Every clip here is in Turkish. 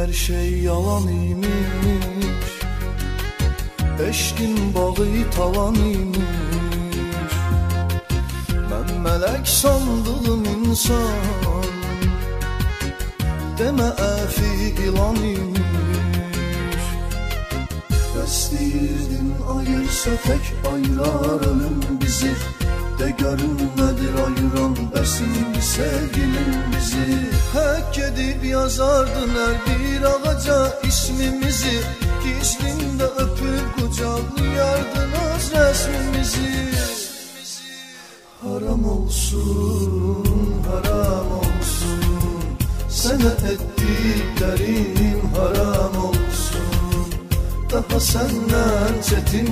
her şey yalan imiş. Eşkin bağı talan imiş. Ben melek sandığım insan. Deme əfi ilan imiş. Bəstəyirdin ayırsa tek ayırar ölüm bizi De görün nedir ayıran besin sevgilim bizi Hak edip yazardın her bir ağaca ismimizi. Gizlinde öpüp kucaklayardınız resmimizi. Haram olsun, haram olsun. Sana ettiklerim haram olsun. Daha senden çetin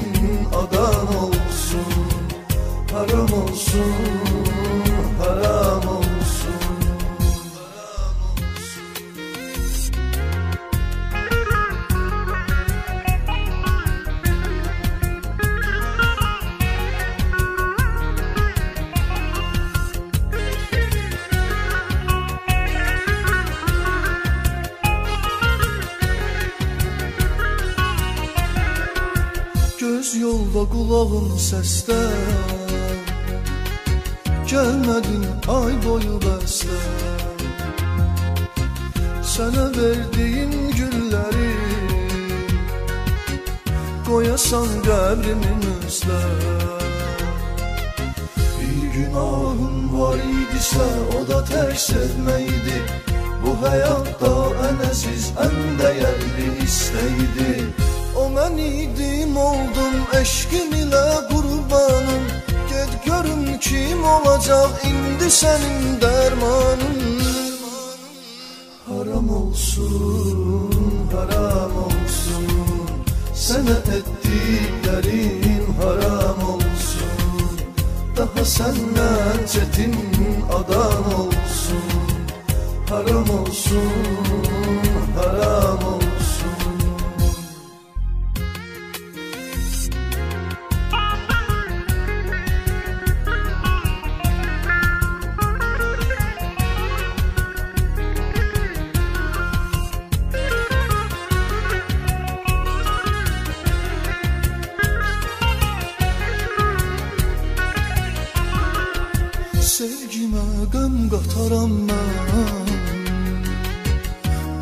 adam olsun, haram olsun. Göz yolda kulağın səsdə Gelmedin ay boyu bəstə Sənə verdiğin gülləri Qoyasan qəbrimin üstə Bir günahın var idisə o da tək sevməkdi Bu həyatda ən əziz, ən dəyərli istəydi O mən idim, oldum eşqin ilə qurbanım Get görüm kim olacak indi senin dermanın. Haram olsun, haram olsun. Sana ettiklerin haram olsun. Daha senden çetin adam olsun. Haram olsun, haram olsun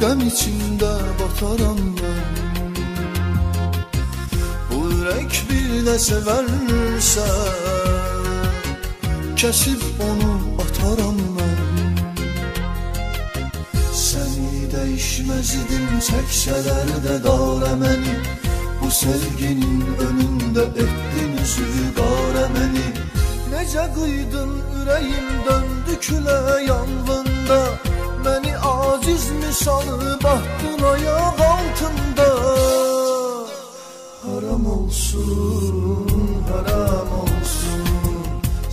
Qəm içində bataram mən Bu ürək bir də sevərsə Kəsib onu ataram mən Səni dəyişməz idim çəksələr də dara məni Bu sevginin önündə etdin zülqara məni Necə qıydın ürəyim döndü külə yanvında Məni aciz misalı bahtın ayaq altında. Haram olsun, haram olsun.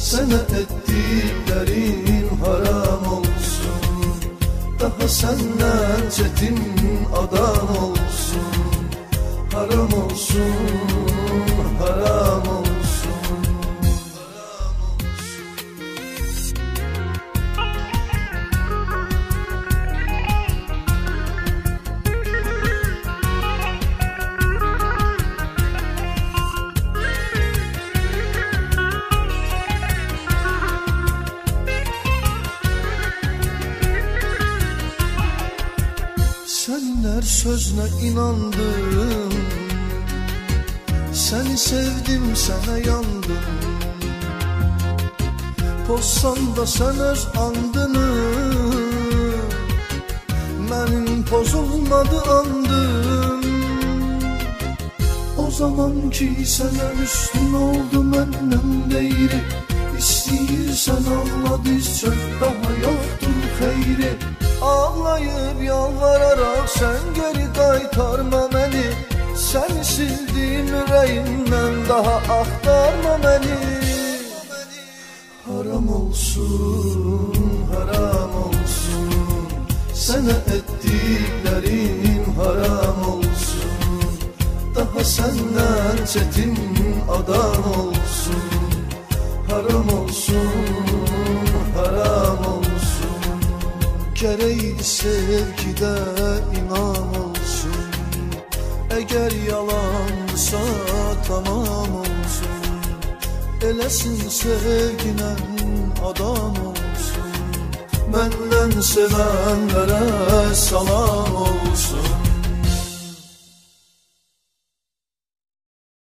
Sənə etdiklərin haram olsun. Daha səndən çetin adam olsun. Haram olsun, sözüne inandım. Seni sevdim sana yandım. Pozsan da sen öz andını. Benim pozulmadı andım. O zamanki sana üstün oldu məndən deyri sen geri qaytarma məni Səni sildim ürəyimdən daha axtarma məni Haram olsun, haram olsun. Sənə etdiklərim haram olsun. Daha səndən çetin adam olsun Haram olsun, haram olsun. Əgər yalansa tamam olsun. Eləsin sevginə adam olsun. Məndən sevənlərə salam olsun